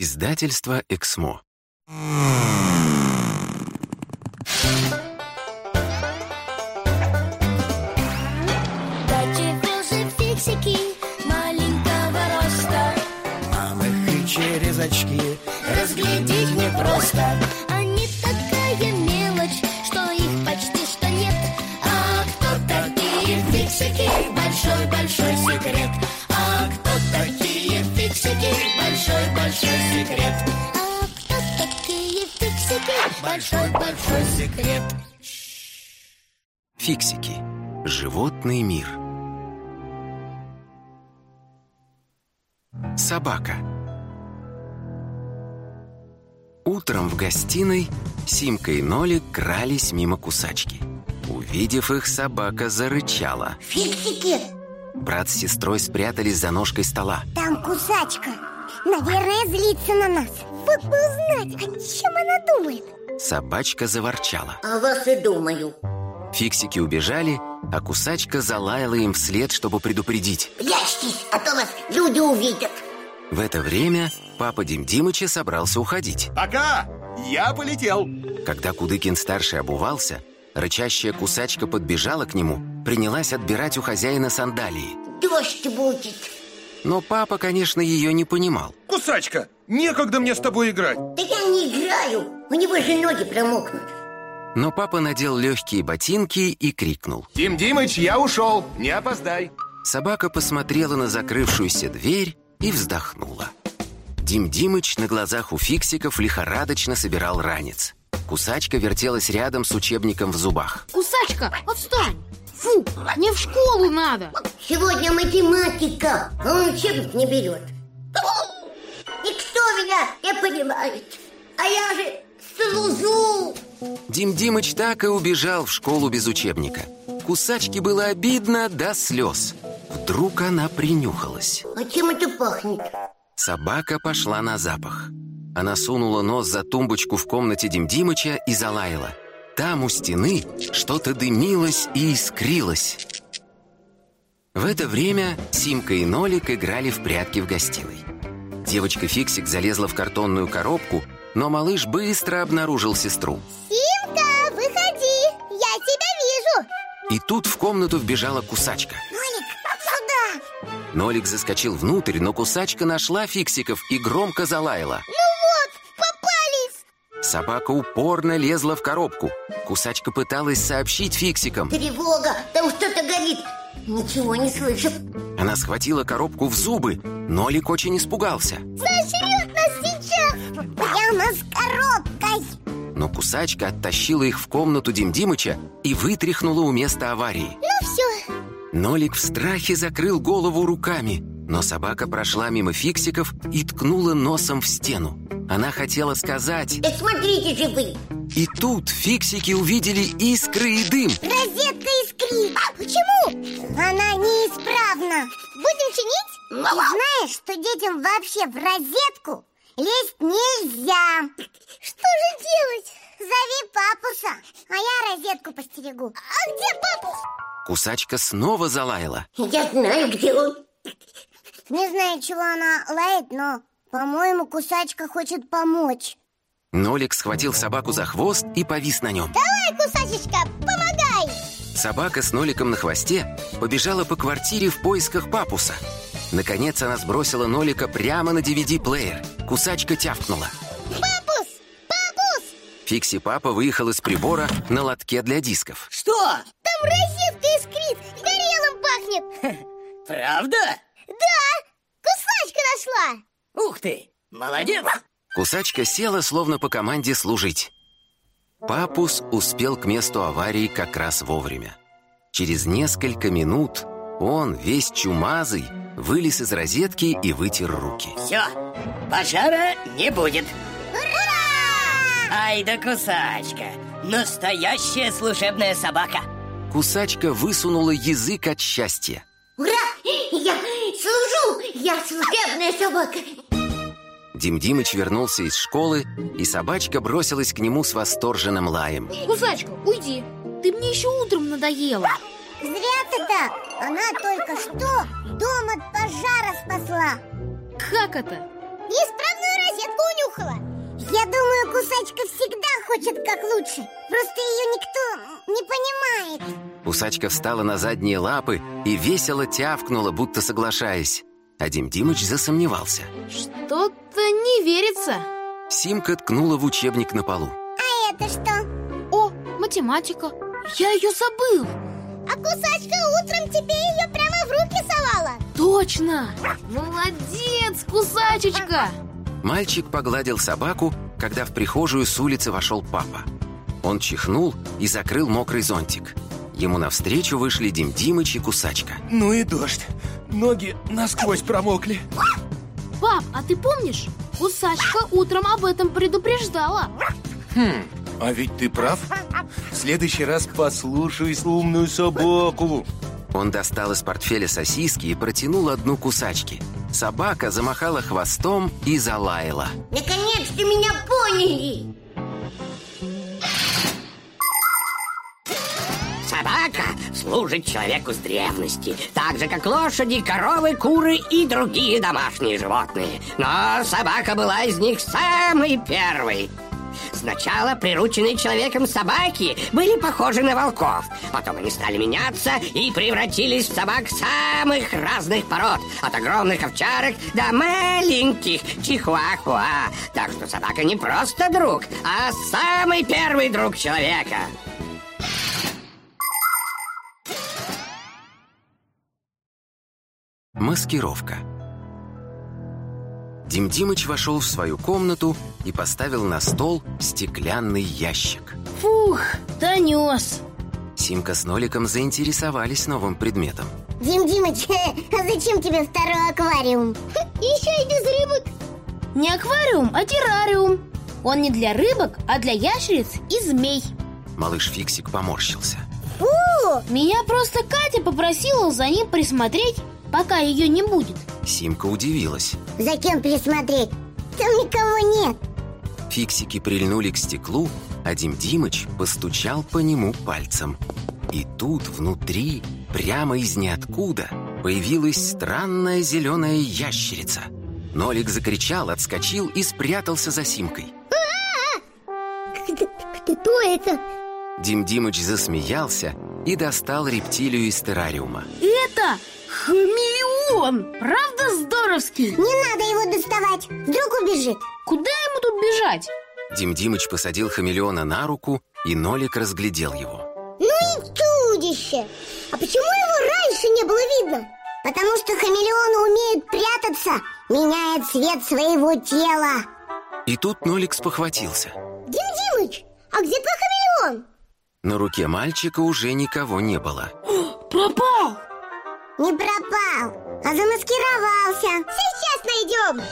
Издательство «Эксмо». Большой-большой секрет А кто такие фиксики? Большой-большой секрет Фиксики. Животный мир. Собака. Утром в гостиной Симка и Нолик крались мимо кусачки. Увидев их, собака зарычала. Фиксики, Брат с сестрой спрятались за ножкой стола. там кусачка Наверное, злится на нас Вот бы узнать, о чем она думает Собачка заворчала. О вас и думаю. Фиксики убежали, а кусачка залаяла им вслед, чтобы предупредить. Прячьтесь, а то вас люди увидят. В это время папа Дим Димыча собрался уходить. Пока! Я полетел! Когда Кудыкин-старший обувался, рычащая кусачка подбежала к нему, принялась отбирать у хозяина сандалии. Дождь будет. Но папа, конечно, ее не понимал. Кусачка, некогда мне с тобой играть Да я не играю. У него же ноги промокнут. Но папа надел легкие ботинки и крикнул. Дим Димыч, я ушел, не опоздай Собака посмотрела на закрывшуюся дверь и вздохнула. Дим Димыч на глазах у фиксиков лихорадочно собирал ранец. Кусачка вертелась рядом с учебником в зубах. Кусачка, отстань! Фу, мне в школу надо Сегодня математика, а он учебник не берет. Никто меня не понимает. А я же служу. Дим Димыч так и убежал в школу без учебника. Кусачке было обидно до слез. Вдруг она принюхалась. А чем это пахнет? Собака пошла на запах. Она сунула нос за тумбочку в комнате Дим Димыча и залаяла. Там у стены что-то дымилось и искрилось. В это время Симка и Нолик играли в прятки в гостиной. Девочка Фиксик залезла в картонную коробку, но малыш быстро обнаружил сестру. Симка, выходи, я тебя вижу И тут в комнату вбежала кусачка. Нолик, сюда Нолик заскочил внутрь, но кусачка нашла фиксиков и громко залаяла. Собака упорно лезла в коробку. Кусачка пыталась сообщить фиксикам. Тревога, там что-то горит. Ничего не слышу. Она схватила коробку в зубы. Нолик очень испугался. Сожрет нас сейчас Прямо с коробкой Но кусачка оттащила их в комнату Дим Димыча и вытряхнула у места аварии. Ну все, Нолик в страхе закрыл голову руками. Но собака прошла мимо фиксиков и ткнула носом в стену. Она хотела сказать... Да смотрите же вы. И тут фиксики увидели искры и дым. розетка искрит Почему? Она неисправна Будем чинить? Ты знаешь, что детям вообще в розетку лезть нельзя Что же делать? Зови папуса, а я розетку постерегу А где папус? Кусачка снова залаяла. Я знаю, где он. Не знаю, чего она лает, но, по-моему, кусачка хочет помочь Нолик схватил собаку за хвост и повис на нем. Давай, кусачечка, помогай! Собака с Ноликом на хвосте побежала по квартире в поисках папуса. Наконец она сбросила Нолика прямо на DVD-плеер. Кусачка тявкнула. Папус! Папус! Фикси-папа выехал из прибора на лотке для дисков. Что? Там розетка искрит, горелым пахнет Правда? Да, кусачка нашла Ух ты, молодец Кусачка села, словно по команде служить. Папус успел к месту аварии как раз вовремя. Через несколько минут он, весь чумазый, вылез из розетки и вытер руки. Все, пожара не будет Ура! Ай да кусачка Настоящая служебная собака Кусачка высунула язык от счастья. Ура! Я служу! Я служебная собака! Дим Димыч вернулся из школы, и собачка бросилась к нему с восторженным лаем. Кусачка, уйди Ты мне еще утром надоела Зря ты так Она только что дом от пожара спасла Как это? Неисправную розетку Кусачка всегда хочет как лучше Просто ее никто не понимает Кусачка встала на задние лапы и весело тявкнула, будто соглашаясь. А Дим Димыч засомневался. Что-то не верится. Симка ткнула в учебник на полу. А это что? О, математика. Я ее забыл. А Кусачка утром тебе ее прямо в руки совала Точно! Молодец, кусачечка! Мальчик погладил собаку, когда в прихожую с улицы вошел папа. Он чихнул и закрыл мокрый зонтик. Ему навстречу вышли Дим Димыч и Кусачка. Ну и дождь. Ноги насквозь промокли. Пап, а ты помнишь? Кусачка утром об этом предупреждала. Хм, а ведь ты прав. В следующий раз послушаюсь умную собаку. Он достал из портфеля сосиски и протянул одну кусачке. Собака замахала хвостом и залаяла. Наконец-то меня поняли! Собака служит человеку с древности, так же, как лошади, коровы, куры и другие домашние животные. Но собака была из них самой первой. Сначала прирученные человеком собаки были похожи на волков. Потом они стали меняться и превратились в собак самых разных пород. От огромных овчарок до маленьких чихуахуа. Так что собака не просто друг, а самый первый друг человека. Маскировка. Дим Димыч вошел в свою комнату и поставил на стол стеклянный ящик. Фух, донес. Симка с Ноликом заинтересовались новым предметом. Дим Димыч, а зачем тебе второй аквариум? Еще и без рыбок Не аквариум, а террариум. Он не для рыбок, а для ящериц и змей. Малыш Фиксик поморщился. Фу! Меня просто Катя попросила за ним присмотреть, пока ее не будет. Симка удивилась. За кем присмотреть? Там никого нет Фиксики прильнули к стеклу, а Дим Димыч постучал по нему пальцем. И тут внутри, прямо из ниоткуда, появилась странная зеленая ящерица. Нолик закричал, отскочил и спрятался за Симкой. Кто, это? Дим Димыч засмеялся и достал рептилию из террариума. Это хамелеон! Правда здоровский? Не надо его доставать Вдруг убежит Куда ему тут бежать? Дим Димыч посадил хамелеона на руку, и Нолик разглядел его. Ну и чудище А почему его раньше не было видно? Потому что хамелеоны умеют прятаться Меняя цвет своего тела И тут Нолик спохватился. Дим Димыч, а где твой хамелеон? На руке мальчика уже никого не было. Пропал! Не пропал, а замаскировался Сейчас найдем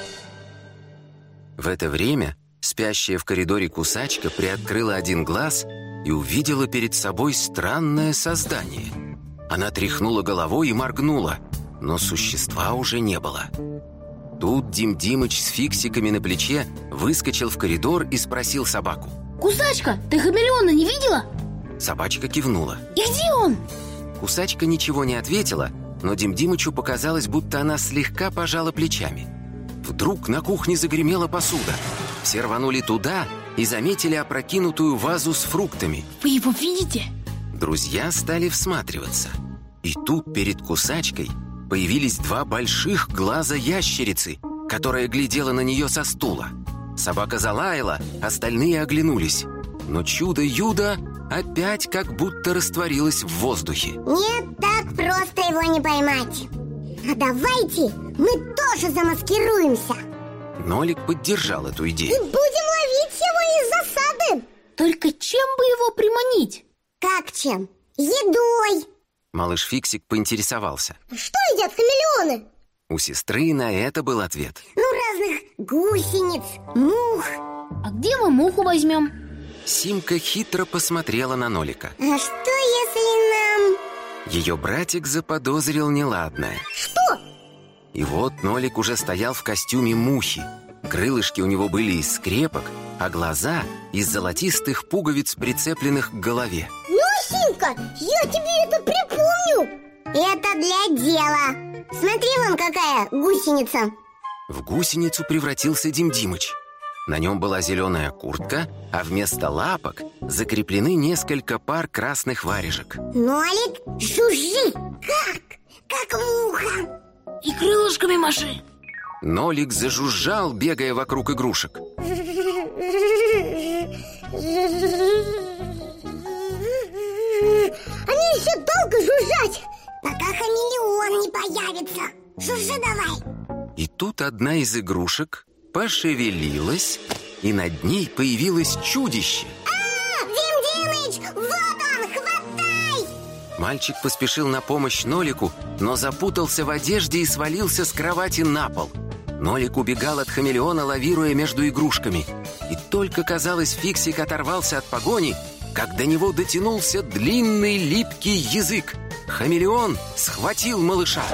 В это время спящая в коридоре кусачка приоткрыла один глаз и увидела перед собой странное создание. Она тряхнула головой и моргнула, но существа уже не было. Тут Дим Димыч с фиксиками на плече выскочил в коридор и спросил собаку. Кусачка, ты хамелеона не видела? Собачка кивнула. И где он? Кусачка ничего не ответила, но Дим Димычу показалось, будто она слегка пожала плечами. Вдруг на кухне загремела посуда. Все рванули туда и заметили опрокинутую вазу с фруктами. Вы его видите? Друзья стали всматриваться. И тут перед кусачкой появились два больших глаза ящерицы, которая глядела на нее со стула. Собака залаяла, остальные оглянулись. Но чудо-юдо опять как будто растворилось в воздухе. Нет, так просто его не поймать А давайте мы тоже замаскируемся Нолик поддержал эту И идею. будем ловить его из засады Только чем бы его приманить? Как чем? Едой Малыш Фиксик поинтересовался. Что едят хамелеоны? У сестры на это был ответ. Ну, разных гусениц, мух А где мы муху возьмем? Симка хитро посмотрела на Нолика. А что если нам... Ее братик заподозрил неладное. Что? И вот Нолик уже стоял в костюме мухи. Крылышки у него были из скрепок, а глаза из золотистых пуговиц, прицепленных к голове. Ну, Симка, я тебе это припомню Это для дела Смотри, вон какая гусеница В гусеницу превратился Дим Димыч. На нем была зеленая куртка, а вместо лапок закреплены несколько пар красных варежек. Нолик, жужжи! Как? Как муха! И крылышками маши. Нолик зажужжал, бегая вокруг игрушек. Они еще долго жужжать, пока хамелеон не появится. Жужжи давай. И тут одна из игрушек пошевелилась, и над ней появилось чудище. А, Дим Димыч, вот он, хватай! Мальчик поспешил на помощь Нолику, но запутался в одежде и свалился с кровати на пол. Нолик убегал от хамелеона, лавируя между игрушками. И только, казалось, Фиксик оторвался от погони, как до него дотянулся длинный липкий язык. Хамелеон схватил малыша.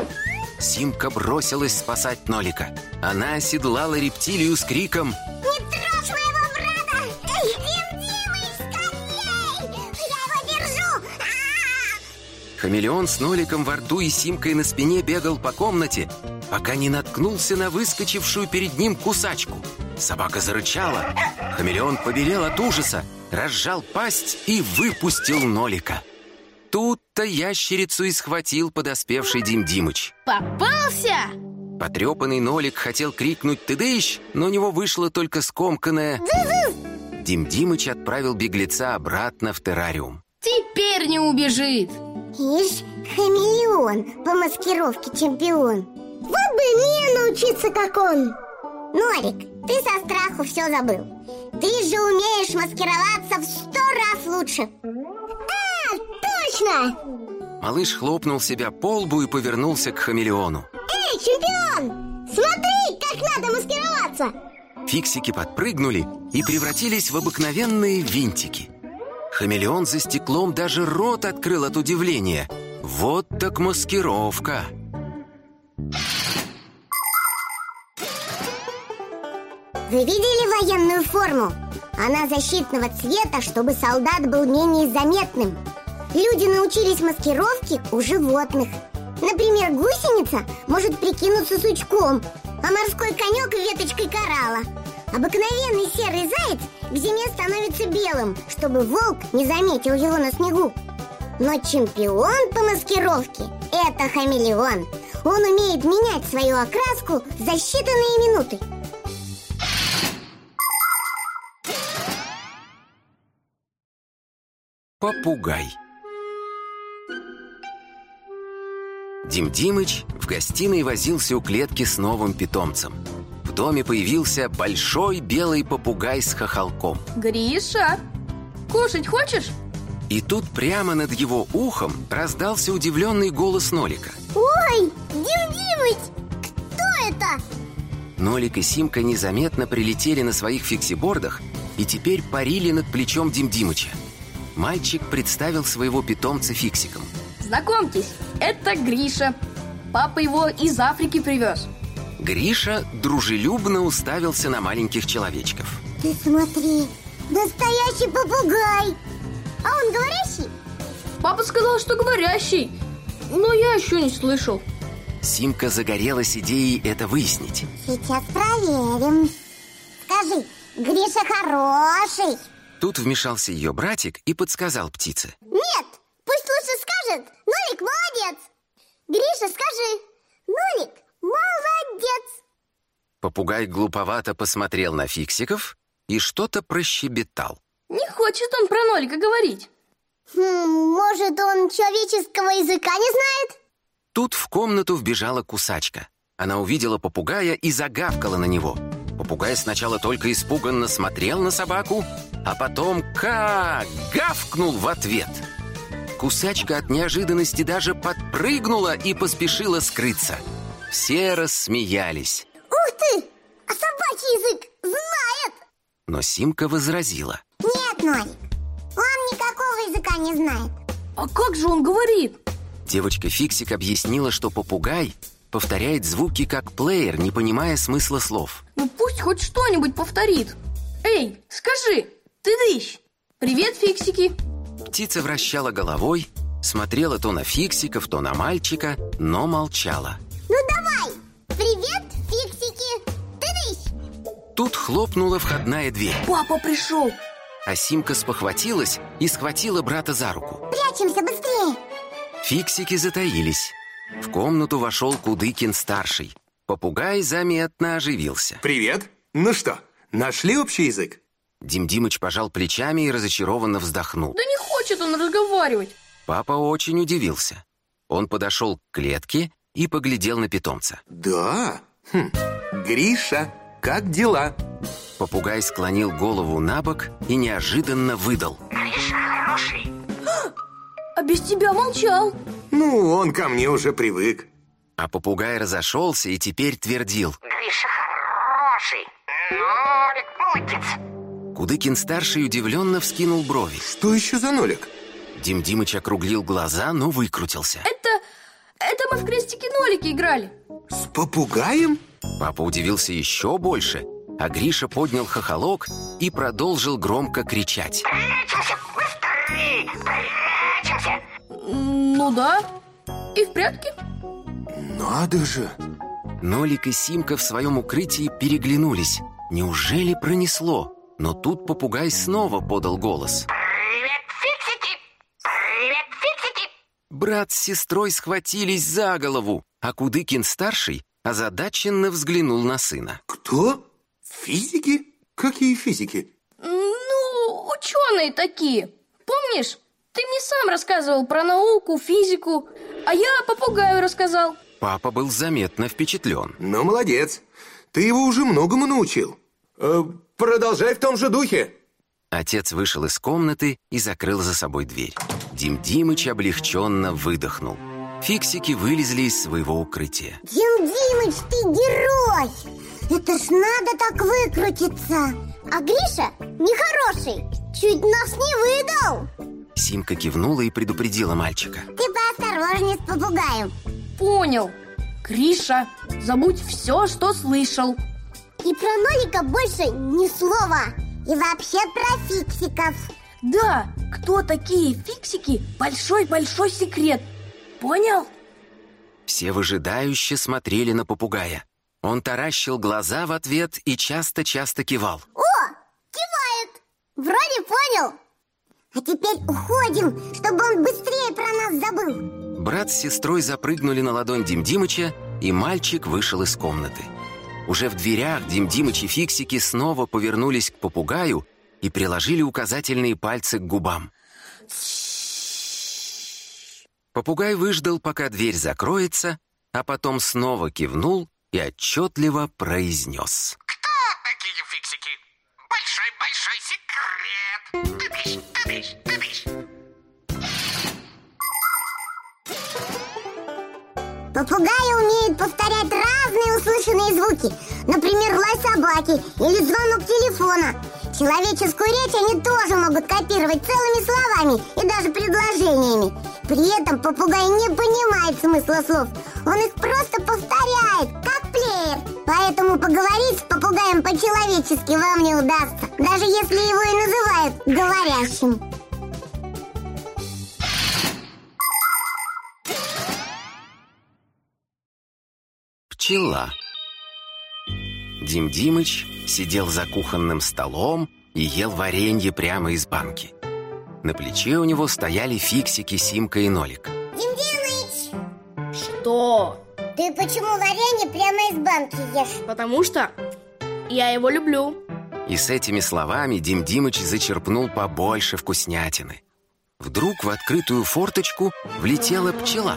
Симка бросилась спасать Нолика. Она оседлала рептилию с криком Не трожь моего брата! Эй, скорей! Я его держу! А! Хамелеон с Ноликом во рту и Симкой на спине бегал по комнате, пока не наткнулся на выскочившую перед ним кусачку. Собака зарычала. Хамелеон побелел от ужаса, разжал пасть и выпустил Нолика. Тут-то ящерицу и схватил подоспевший Дим Димыч. Попался! Потрепанный Нолик хотел крикнуть «Тыдыщ!», но у него вышло только скомканное Дим Димыч отправил беглеца обратно в террариум. Теперь не убежит. Ишь, хамелеон по маскировке чемпион. Вот бы мне научиться, как он. Норик, ты со страху все забыл. Ты же умеешь маскироваться в сто раз лучше. Точно! Малыш хлопнул себя по лбу и повернулся к хамелеону. Эй, чемпион! Смотри, как надо маскироваться! Фиксики подпрыгнули и превратились в обыкновенные винтики. Хамелеон за стеклом даже рот открыл от удивления. Вот так маскировка! Вы видели военную форму? Она защитного цвета, чтобы солдат был менее заметным. Люди научились маскировке у животных. Например, гусеница может прикинуться сучком, а морской конек веточкой коралла. Обыкновенный серый заяц к зиме становится белым, чтобы волк не заметил его на снегу. Но чемпион по маскировке – это хамелеон. Он умеет менять свою окраску за считанные минуты. Попугай Дим Димыч в гостиной возился у клетки с новым питомцем. В доме появился большой белый попугай с хохолком. Гриша, кушать хочешь? И тут прямо над его ухом раздался удивленный голос Нолика. Ой, Дим Димыч, кто это? Нолик и Симка незаметно прилетели на своих фиксибордах и теперь парили над плечом Дим Димыча. Мальчик представил своего питомца фиксиком. Знакомьтесь, это Гриша. Папа его из Африки привез. Гриша дружелюбно уставился на маленьких человечков. Ты смотри, настоящий попугай А он говорящий? Папа сказал, что говорящий, но я еще не слышал. Симка загорелась идеей это выяснить. Сейчас проверим Скажи, Гриша хороший Тут вмешался ее братик и подсказал птице. Нет, пусть лучше скажет Нолик молодец Гриша, скажи Нолик молодец Попугай глуповато посмотрел на фиксиков и что-то прощебетал. Не хочет он про Нолика говорить. Хм, может, он человеческого языка не знает? Тут в комнату вбежала кусачка. Она увидела попугая и загавкала на него. Попугай сначала только испуганно смотрел на собаку, а потом как гавкнул в ответ. Кусачка от неожиданности даже подпрыгнула и поспешила скрыться. Все рассмеялись, Ух ты! А собачий язык знает! но Симка возразила. Нет, Нолик, он никакого языка не знает А как же он говорит? Девочка Фиксик объяснила, что попугай повторяет звуки как плеер, не понимая смысла слов. Ну пусть хоть что-нибудь повторит. Эй, скажи, тыдыщ. Привет, фиксики. Птица вращала головой, смотрела то на фиксиков, то на мальчика, но молчала. Ну давай! Привет, фиксики! Тыдыщ! Тут хлопнула входная дверь, Папа пришел. а Симка спохватилась и схватила брата за руку. Прячемся быстрее Фиксики затаились. В комнату вошел Кудыкин-старший. Попугай заметно оживился. Привет. Ну что, нашли общий язык? Дим Димыч пожал плечами и разочарованно вздохнул. Да не хочет он разговаривать. Папа очень удивился. Он подошел к клетке и поглядел на питомца. Да. Хм. Гриша, как дела? Попугай склонил голову на бок и неожиданно выдал. А без тебя молчал. Ну, он ко мне уже привык. А попугай разошелся и теперь твердил. Гриша хороший. Нолик молодец. Кудыкин-старший удивленно вскинул брови. Что еще за нолик? Дим Димыч округлил глаза, но выкрутился. Это... Это мы в крестики-нолики играли. С попугаем? Папа удивился еще больше, а Гриша поднял хохолок и продолжил громко кричать. Прячемся, быстрее, прячемся. Ну да. И в прятки. Надо же. Нолик и Симка в своем укрытии переглянулись. Неужели пронесло? Но тут попугай снова подал голос. Привет, фиксики. Привет, фиксики. Брат с сестрой схватились за голову, а Кудыкин-старший озадаченно взглянул на сына. Кто? Физики? Какие физики? Ну, ученые такие. Помнишь? Ты мне сам рассказывал про науку, физику, а я попугаю рассказал. Папа был заметно впечатлен. Ну, молодец. Ты его уже многому научил. Э, продолжай в том же духе. Отец вышел из комнаты и закрыл за собой дверь. Дим Димыч облегченно выдохнул. Фиксики вылезли из своего укрытия. Дим Димыч, ты герой Это ж надо так выкрутиться А Гриша нехороший Чуть нас не выдал Симка кивнула и предупредила мальчика. Ты поосторожней с попугаем Понял. Гриша, забудь все, что слышал. И про Нолика больше ни слова И вообще про фиксиков Да, кто такие фиксики, большой-большой секрет. Понял? Все выжидающе смотрели на попугая. Он таращил глаза в ответ и часто-часто кивал. О, кивает Вроде понял А теперь уходим, чтобы он быстрее про нас забыл Брат с сестрой запрыгнули на ладонь Дим Димыча, и мальчик вышел из комнаты. Уже в дверях Дим Димыч и Фиксики снова повернулись к попугаю и приложили указательные пальцы к губам. Попугай выждал, пока дверь закроется, а потом снова кивнул и отчетливо произнес. Кто такие фиксики? Большой-большой секрет. Тыдыщ, тыдыщ, тыдыщ. Попугаи умеют повторять разные услышанные звуки. Например, лай собаки или звонок телефона. Человеческую речь они тоже могут копировать целыми словами и даже предложениями. При этом попугай не понимает смысла слов. Он их просто повторяет, как плеер. Поэтому поговорить с попугаем по-человечески вам не удастся Даже если его и называют говорящим Пчела. Дим Димыч сидел за кухонным столом и ел варенье прямо из банки. На плече у него стояли фиксики Симка и Нолик. Дим Димыч, Что? ты почему варенье прямо из банки ешь? Потому что я его люблю. И с этими словами Дим Димыч зачерпнул побольше вкуснятины. Вдруг в открытую форточку влетела пчела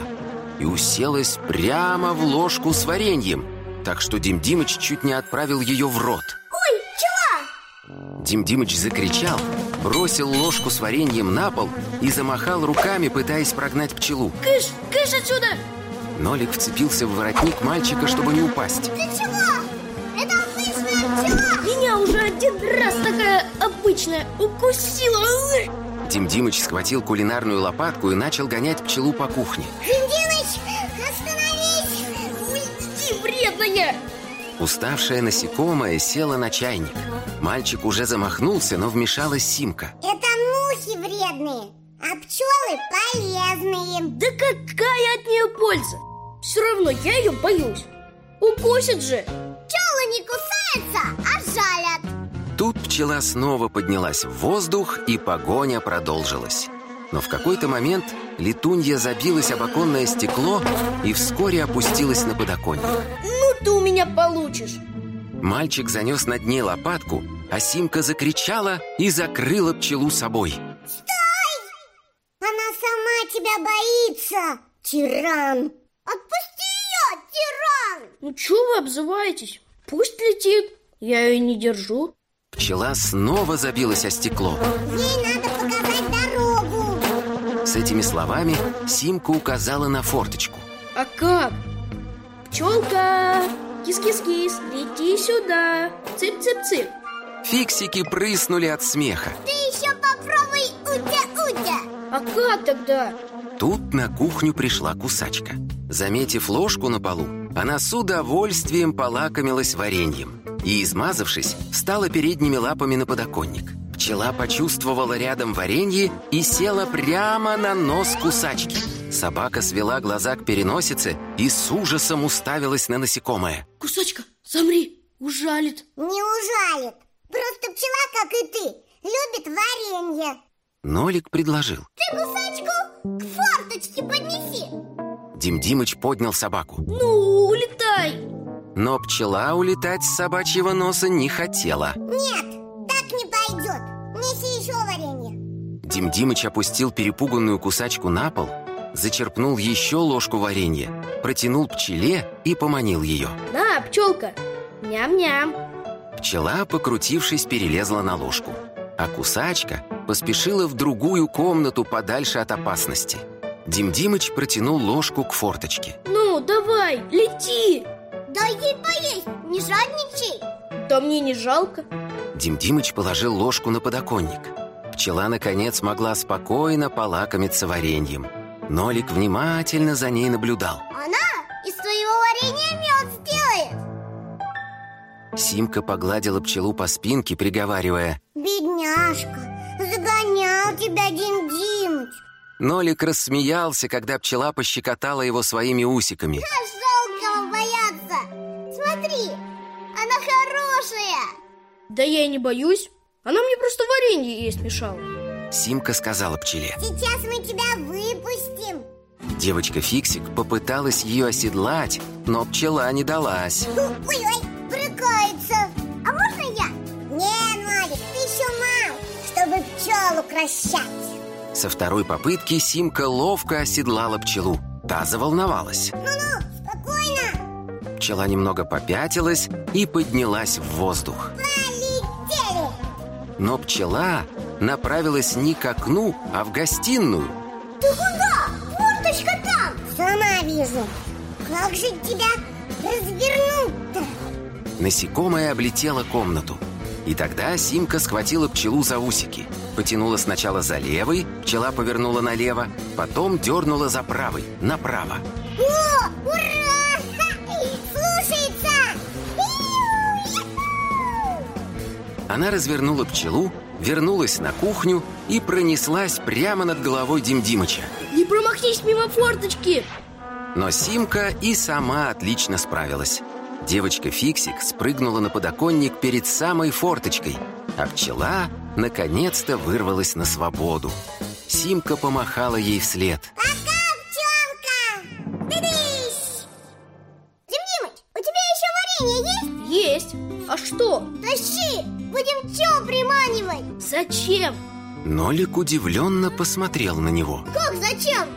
и уселась прямо в ложку с вареньем, так что Дим Димыч чуть не отправил ее в рот. Ой, пчела! Дим Димыч закричал, бросил ложку с вареньем на пол и замахал руками, пытаясь прогнать пчелу. Кыш, кыш отсюда! Нолик вцепился в воротник мальчика, чтобы не упасть. Ты чего? Это обычная пчела! Меня уже один раз такая обычная укусила. Дим Димыч схватил кулинарную лопатку и начал гонять пчелу по кухне. Дим Вредная! Уставшая насекомое села на чайник. Мальчик уже замахнулся, но вмешалась Симка. Это мухи вредные, а пчелы полезные Да какая от нее польза? Все равно я ее боюсь. Укусит же. Пчелы не кусаются, а Тут пчела снова поднялась в воздух, и погоня продолжилась. Но в какой-то момент летунья забилась об оконное стекло и вскоре опустилась на подоконник. Меня получишь Мальчик занес над ней лопатку, а Симка закричала и закрыла пчелу собой. Она сама тебя боится, тиран Отпусти ее, тиран Ну чего вы обзываетесь? Пусть летит, я ее не держу Пчела снова забилась о стекло. Ей надо показать дорогу С этими словами Симка указала на форточку. А как? Пчелка, кис-кис-кис, лети сюда Цып-цып-цып Фиксики прыснули от смеха. Ты еще попробуй утя-утя А как тогда? Тут на кухню пришла кусачка. Заметив ложку на полу, она с удовольствием полакомилась вареньем и, измазавшись, встала передними лапами на подоконник. Пчела почувствовала рядом варенье и села прямо на нос кусачки. Собака свела глаза к переносице и с ужасом уставилась на насекомое. Кусачка, замри, ужалит Не ужалит Просто пчела, как и ты, любит варенье Нолик предложил. Ты кусачку к форточке поднеси Дим Димыч поднял собаку. Ну, улетай Но пчела улетать с собачьего носа не хотела. Нет, так не пойдет Неси еще варенье Дим Димыч опустил перепуганную кусачку на пол, зачерпнул еще ложку варенья, протянул пчеле и поманил ее. На, пчелка, ням-ням Пчела, покрутившись, перелезла на ложку. А кусачка поспешила в другую комнату подальше от опасности. Дим Димыч протянул ложку к форточке. Ну, давай, лети Дай ей поесть, не жадничай Да мне не жалко Дим Димыч положил ложку на подоконник. Пчела, наконец, могла спокойно полакомиться вареньем. Нолик внимательно за ней наблюдал. Она из твоего варенья мед сделает Симка погладила пчелу по спинке, приговаривая. Бедняжка, загонял тебя Дим Димыч Нолик рассмеялся, когда пчела пощекотала его своими усиками. А жалко бояться Смотри, она хорошая Да я и не боюсь Она мне просто варенье есть мешала Симка сказала пчеле. Сейчас мы тебя выпустим Девочка Фиксик попыталась ее оседлать, но пчела не далась. Ой-ой, брыкается А можно я? Не, Нолик, ты еще мал Чтобы пчел укращать Со второй попытки Симка ловко оседлала пчелу. Та заволновалась. Ну-ну, спокойно Пчела немного попятилась и поднялась в воздух. Полетели Но пчела направилась не к окну, а в гостиную. Ты куда? Форточка там Сама вижу Как же тебя развернуть-то? Насекомое облетело комнату. И тогда Симка схватила пчелу за усики. Потянула сначала за левой, пчела повернула налево, потом дернула за правой, направо. О, ура! Слушается! Она развернула пчелу, вернулась на кухню и пронеслась прямо над головой Дим Димыча. Не промахнись мимо форточки Но Симка и сама отлично справилась. Девочка Фиксик спрыгнула на подоконник перед самой форточкой, а пчела наконец-то вырвалась на свободу. Симка помахала ей вслед. Пока, есть? А что? Тащи! Будем пчел приманивать! Зачем? Нолик удивленно посмотрел на него. Как зачем?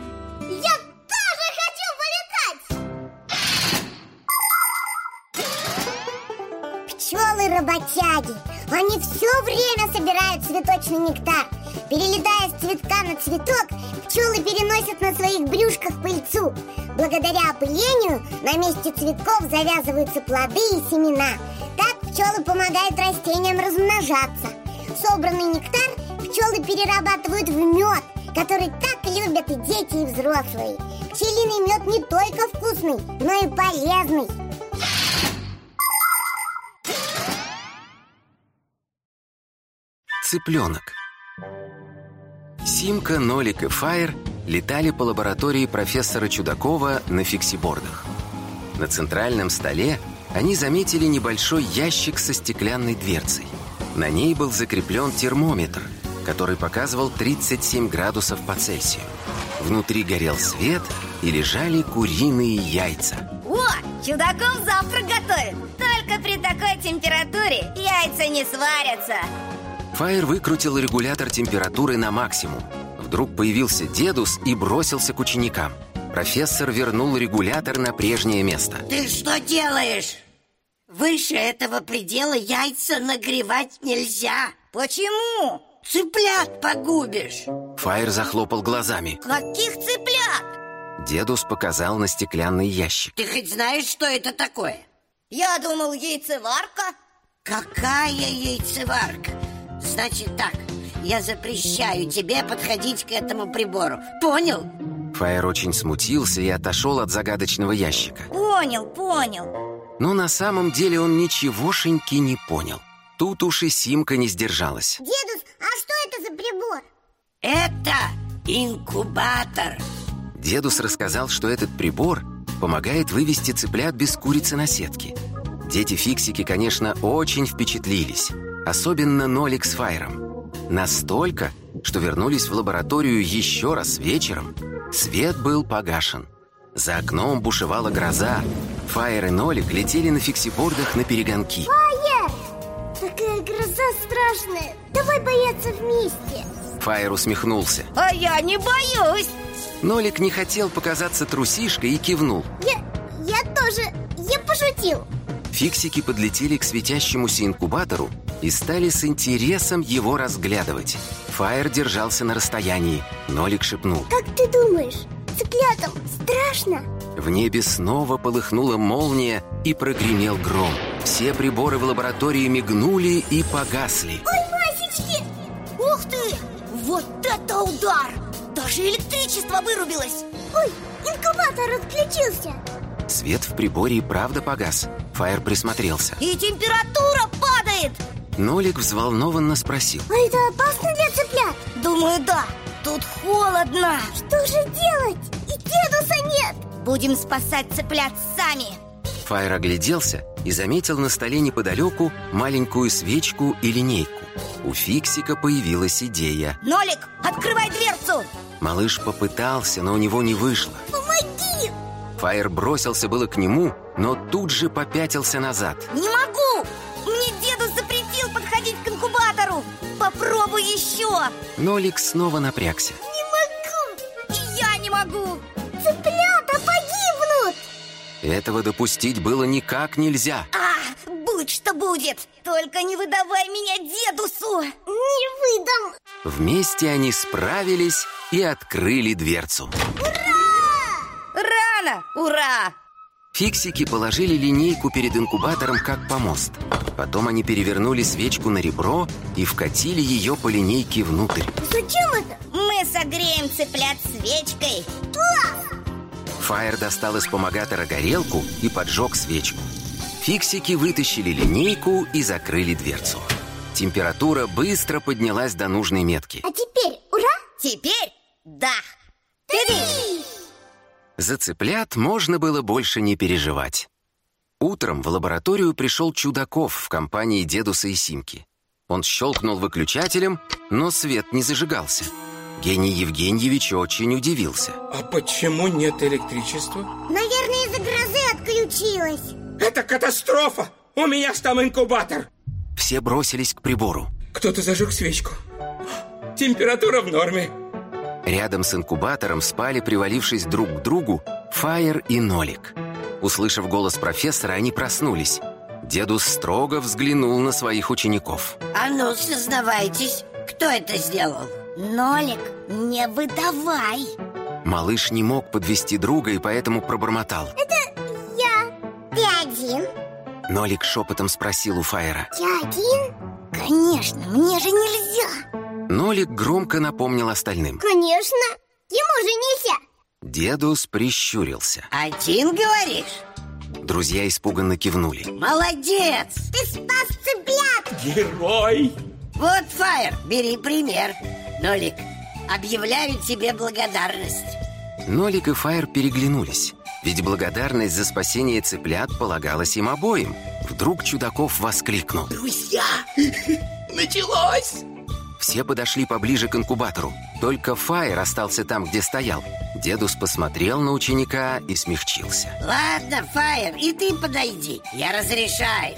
Я тоже хочу полетать! Пчелы-работяги Они все время собирают цветочный нектар Перелетая с цветка на цветок Пчелы переносят на своих брюшках пыльцу. Благодаря опылению на месте цветков завязываются плоды и семена. Так пчелы помогают растениям размножаться. Собранный нектар пчелы перерабатывают в мед Который так любят и дети, и взрослые. Пчелиный мед не только вкусный, но и полезный. Цыпленок. Симка, Нолик и Фаер летали по лаборатории профессора Чудакова на фиксибордах. На центральном столе они заметили небольшой ящик со стеклянной дверцей. На ней был закреплен термометр, который показывал 37 градусов по Цельсию. Внутри горел свет и лежали куриные яйца. О, чудаков завтрак готовят Только при такой температуре яйца не сварятся Фаер выкрутил регулятор температуры на максимум. Вдруг появился дедус и бросился к ученикам. Профессор вернул регулятор на прежнее место. Ты что делаешь? Выше этого предела яйца нагревать нельзя. Почему? Цыплят погубишь. Фаер захлопал глазами. Каких цыплят? Дедус показал на стеклянный ящик. Ты хоть знаешь, что это такое? Я думал, яйцеварка Какая яйцеварка? Значит так, я запрещаю тебе подходить к этому прибору. Понял? Фаер очень смутился и отошел от загадочного ящика. Понял, понял Но на самом деле он ничегошеньки не понял. Тут уж и Симка не сдержалась. Дедус, а что это за прибор? Это инкубатор. Дедус рассказал, что этот прибор помогает вывести цыплят без курицы на сетке. Дети-фиксики, конечно, очень впечатлились. Особенно Нолик с Фаером. Настолько, что вернулись в лабораторию еще раз вечером. Свет был погашен. За окном бушевала гроза. Фаер и Нолик летели на фиксибордах на перегонки. Фаер! Такая гроза страшная Давай бояться вместе Фаер усмехнулся. А я не боюсь Нолик не хотел показаться трусишкой и кивнул. Я, я тоже, я пошутил Фиксики подлетели к светящемуся инкубатору и стали с интересом его разглядывать. Фаер держался на расстоянии. Нолик шепнул. Как ты думаешь, цыплятам страшно? В небе снова полыхнула молния и прогремел гром. Все приборы в лаборатории мигнули и погасли. Ой, Масечки! Ух ты! Вот это удар! Даже электричество вырубилось Ой, инкубатор отключился Свет в приборе и правда погас. Фаер присмотрелся. И температура падает Нолик взволнованно спросил. А это опасно для цыплят? Думаю, да Тут холодно Что же делать? И дедуса нет Будем спасать цыплят сами Фаер огляделся и заметил на столе неподалеку маленькую свечку и линейку. У Фиксика появилась идея. Нолик, открывай дверцу Малыш попытался, но у него не вышло. Помоги! Фаер бросился было к нему, но тут же попятился назад. Не Попробуй еще Нолик снова напрягся. Не могу! И я не могу Цыплята погибнут! Этого допустить было никак нельзя. А, будь что будет Только не выдавай меня дедусу Не выдам! Вместе они справились и открыли дверцу. Рано! Ура! Фиксики положили линейку перед инкубатором как помост. Потом они перевернули свечку на ребро и вкатили ее по линейке внутрь. Зачем это? Мы согреем цыплят свечкой Фаер достал из помогатора горелку и поджег свечку. Фиксики вытащили линейку и закрыли дверцу. Температура быстро поднялась до нужной метки. А теперь ура! Теперь да Три! За цыплят можно было больше не переживать. Утром в лабораторию пришел Чудаков в компании Дедуса и Симки. Он щелкнул выключателем, но свет не зажигался. Гений Евгеньевич очень удивился. А почему нет электричества? Наверное, из-за грозы отключилась Это катастрофа! У меня ж там инкубатор! Все бросились к прибору. Кто-то зажег свечку. Температура в норме. Рядом с инкубатором спали, привалившись друг к другу, Фаер и Нолик. Услышав голос профессора, они проснулись. Дедус строго взглянул на своих учеников. А ну, сознавайтесь, кто это сделал? Нолик, не выдавай Малыш не мог подвести друга и поэтому пробормотал. Я Ты один? Нолик шепотом спросил у Фаера. Я один? Конечно, мне же нельзя Нолик громко напомнил остальным. Конечно Ему же нельзя Дедус прищурился. Один, говоришь? Друзья испуганно кивнули. Молодец! Ты спас цыплят Герой! Вот, Фаер, бери пример. Нолик, объявляю тебе благодарность. Нолик и Фаер переглянулись. Ведь благодарность за спасение цыплят полагалась им обоим. Вдруг Чудаков воскликнул. Друзья, началось! Все подошли поближе к инкубатору. Только Фаер остался там, где стоял. Дедус посмотрел на ученика и смягчился. Ладно, Фаер, и ты подойди. Я разрешаю.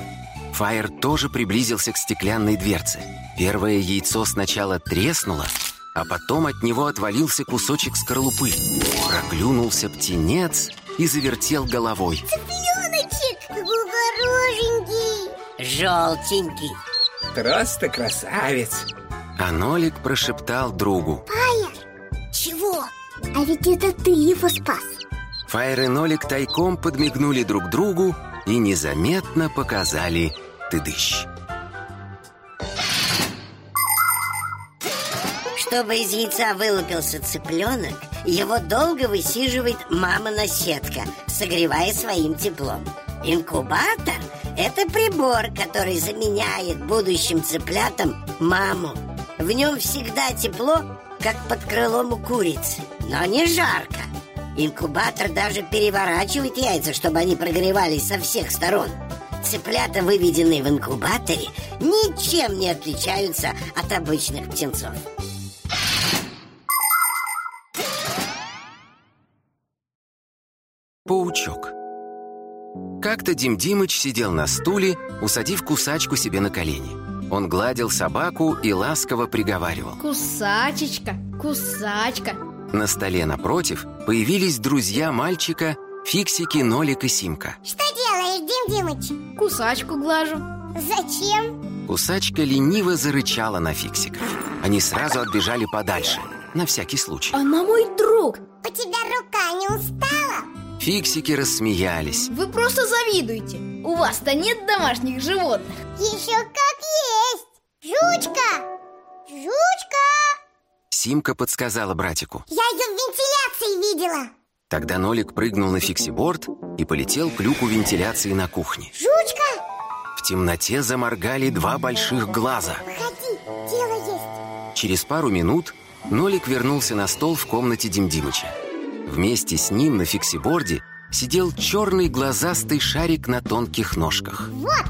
Фаер тоже приблизился к стеклянной дверце. Первое яйцо сначала треснуло, а потом от него отвалился кусочек скорлупы. Проклюнулся птенец и завертел головой. Цыпленочек, хорошенький. Желтенький. Просто красавец. А Нолик прошептал другу. Фаер, Чего? а ведь это ты его спас. Фаер и Нолик тайком подмигнули друг другу и незаметно показали тыдыщ. Чтобы из яйца вылупился цыпленок, его долго высиживает мама-наседка, согревая своим теплом. Инкубатор – это прибор, который заменяет будущим цыплятам маму. В нем всегда тепло, как под крылом у курицы, но не жарко. Инкубатор даже переворачивает яйца, чтобы они прогревались со всех сторон. Цыплята, выведенные в инкубаторе, ничем не отличаются от обычных птенцов. Паучок. Как-то Дим Димыч сидел на стуле, усадив кусачку себе на колени. Он гладил собаку и ласково приговаривал. Кусачечка, кусачка. На столе напротив появились друзья мальчика Фиксики, Нолик и Симка. Что делаешь, Дим Димыч? Кусачку глажу. Зачем? Кусачка лениво зарычала на Фиксика. Они сразу отбежали подальше, на всякий случай. Она мой друг. У тебя рука не устала? Фиксики рассмеялись. Вы просто завидуете. У вас-то нет домашних животных. Еще как есть! Жучка! Жучка! Симка подсказала братику. Я ее в вентиляции видела! Тогда Нолик прыгнул на фиксиборд и полетел к люку вентиляции на кухне. Жучка! В темноте заморгали два больших глаза. Выходи, дело есть! Через пару минут Нолик вернулся на стол в комнате Димдимыча. Вместе с ним на фиксиборде сидел черный глазастый шарик на тонких ножках. Вот,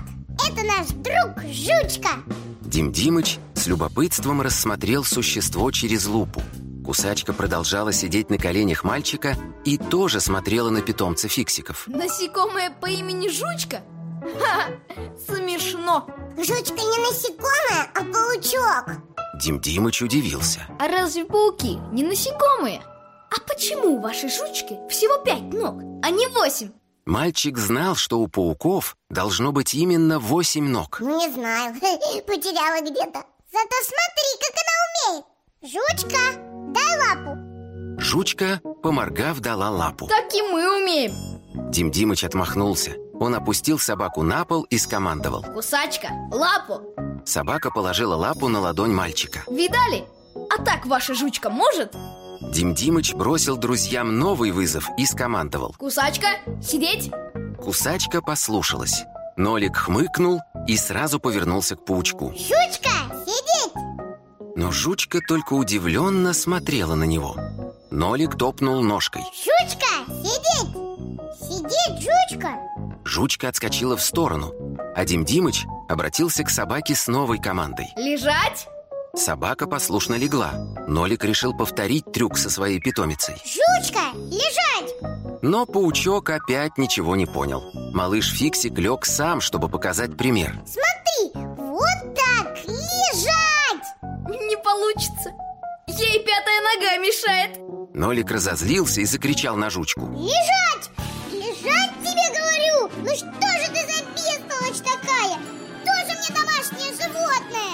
это наш друг Жучка! Дим Димыч с любопытством рассмотрел существо через лупу. Кусачка продолжала сидеть на коленях мальчика и тоже смотрела на питомца фиксиков. Насекомое по имени Жучка? Ха, смешно. Жучка не насекомое, а паучок! Дим Димыч удивился. А разве пауки не насекомые? А почему у вашей жучки всего пять ног, а не восемь? Мальчик знал, что у пауков должно быть именно восемь ног. Не знаю, потеряла где-то Зато смотри, как она умеет Жучка, дай лапу Жучка, поморгав, дала лапу. Так и мы умеем. Дим Димыч отмахнулся. Он опустил собаку на пол и скомандовал. Кусачка, лапу. Собака положила лапу на ладонь мальчика. Видали? А так ваша жучка может? Дим Димыч бросил друзьям новый вызов и скомандовал. Кусачка, сидеть. Кусачка послушалась. Нолик хмыкнул и сразу повернулся к паучку. Жучка, сидеть Но жучка только удивленно смотрела на него. Нолик топнул ножкой. Жучка, сидеть Сидеть, жучка Жучка отскочила в сторону, а Дим Димыч обратился к собаке с новой командой. Лежать. Собака послушно легла. Нолик решил повторить трюк со своей питомицей. Жучка, лежать Но паучок опять ничего не понял. Малыш Фиксик лег сам, чтобы показать пример. Смотри, вот так, лежать Не получится. Ей пятая нога мешает. Нолик разозлился и закричал на жучку. Лежать! Лежать тебе говорю! Ну что же ты за бестолочь такая? Тоже мне домашнее животное!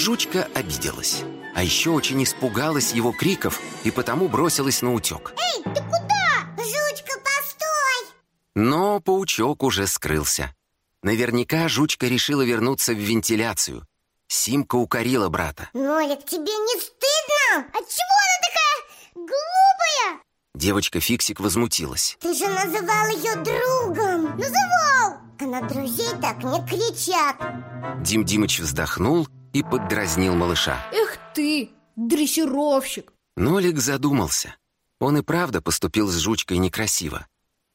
Жучка обиделась. А еще очень испугалась его криков и потому бросилась на утек. Эй, ты куда? Жучка, постой! Но паучок уже скрылся. Наверняка жучка решила вернуться в вентиляцию. Симка укорила брата. Нолик, тебе не стыдно? Отчего она такая глупая? Девочка Фиксик возмутилась. Ты же называл ее другом Называл! А на друзей так не кричат Дим Димыч вздохнул и поддразнил малыша. Эх ты, дрессировщик. Нолик задумался. Он и правда поступил с жучкой некрасиво.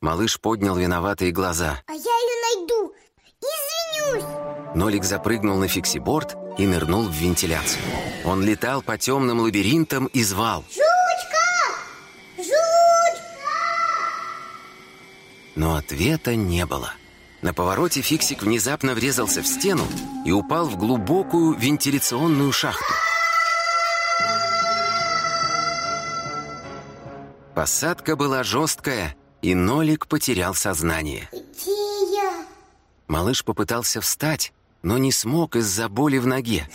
Малыш поднял виноватые глаза. А я ее найду Извинюсь Нолик запрыгнул на фиксиборд и нырнул в вентиляцию. Он летал по темным лабиринтам и звал. Жучка! Жучка! Но ответа не было. На повороте Фиксик внезапно врезался в стену и упал в глубокую вентиляционную шахту. Посадка была жесткая, и Нолик потерял сознание. Где я? Малыш попытался встать, но не смог из-за боли в ноге.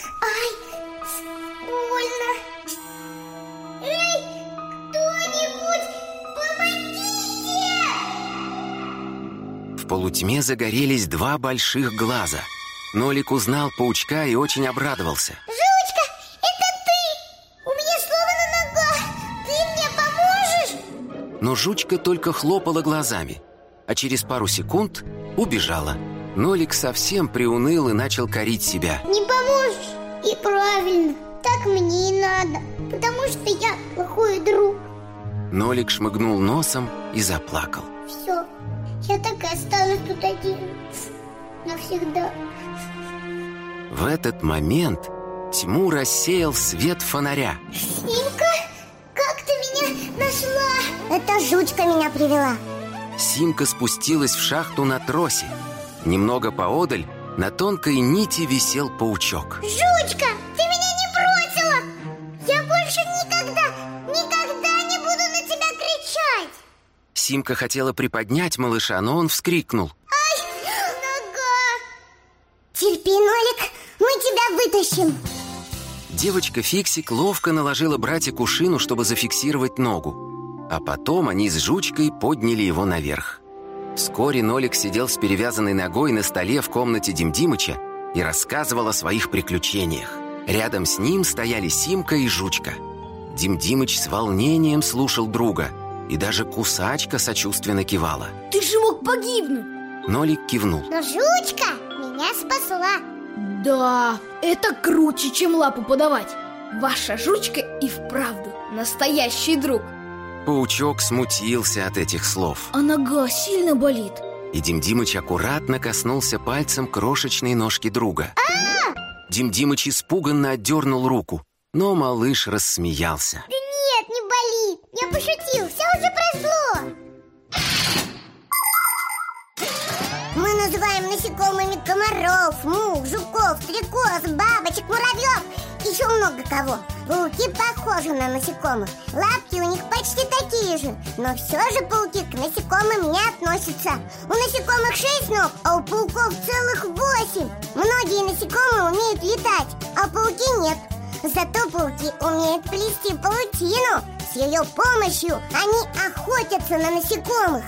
Полутьме загорелись два больших глаза. Нолик узнал паучка и очень обрадовался. Жучка, это ты! У меня сломана нога. Ты мне поможешь? Но жучка только хлопала глазами, а через пару секунд убежала. Нолик совсем приуныл и начал корить себя. Не поможешь? И правильно. Так мне и надо. Потому что я плохой друг. Нолик шмыгнул носом и заплакал. Все, я так и останусь тут один. Навсегда. В этот момент тьму рассеял свет фонаря. Симка, как ты меня нашла? Это жучка меня привела. Симка спустилась в шахту на тросе. Немного поодаль на тонкой нити висел паучок. Жучка, ты меня Симка хотела приподнять малыша, но он вскрикнул. Ай, нога! Терпи, Нолик, мы тебя вытащим. Девочка Фиксик ловко наложила братику шину, чтобы зафиксировать ногу. А потом они с жучкой подняли его наверх. Вскоре Нолик сидел с перевязанной ногой на столе в комнате Димдимыча и рассказывал о своих приключениях. Рядом с ним стояли Симка и Жучка. Димдимыч с волнением слушал друга, и даже кусачка сочувственно кивала. Ты же мог погибнуть Нолик кивнул. Но жучка меня спасла. Да, это круче, чем лапу подавать Ваша жучка и вправду настоящий друг Паучок смутился от этих слов. А нога сильно болит И Димдимыч аккуратно коснулся пальцем крошечной ножки друга. Димдимыч испуганно отдернул руку, но малыш рассмеялся. Да нет, не болит. Я пошутил, все уже прошло. Мы называем насекомыми комаров, мух, жуков, стрекоз, бабочек, муравьев еще много кого. Пауки похожи на насекомых. Лапки у них почти такие же. Но все же пауки к насекомым не относятся. У насекомых шесть ног, а у пауков целых восемь. Многие насекомые умеют летать, а пауки нет. Зато пауки умеют плести паутину. С ее помощью они охотятся на насекомых.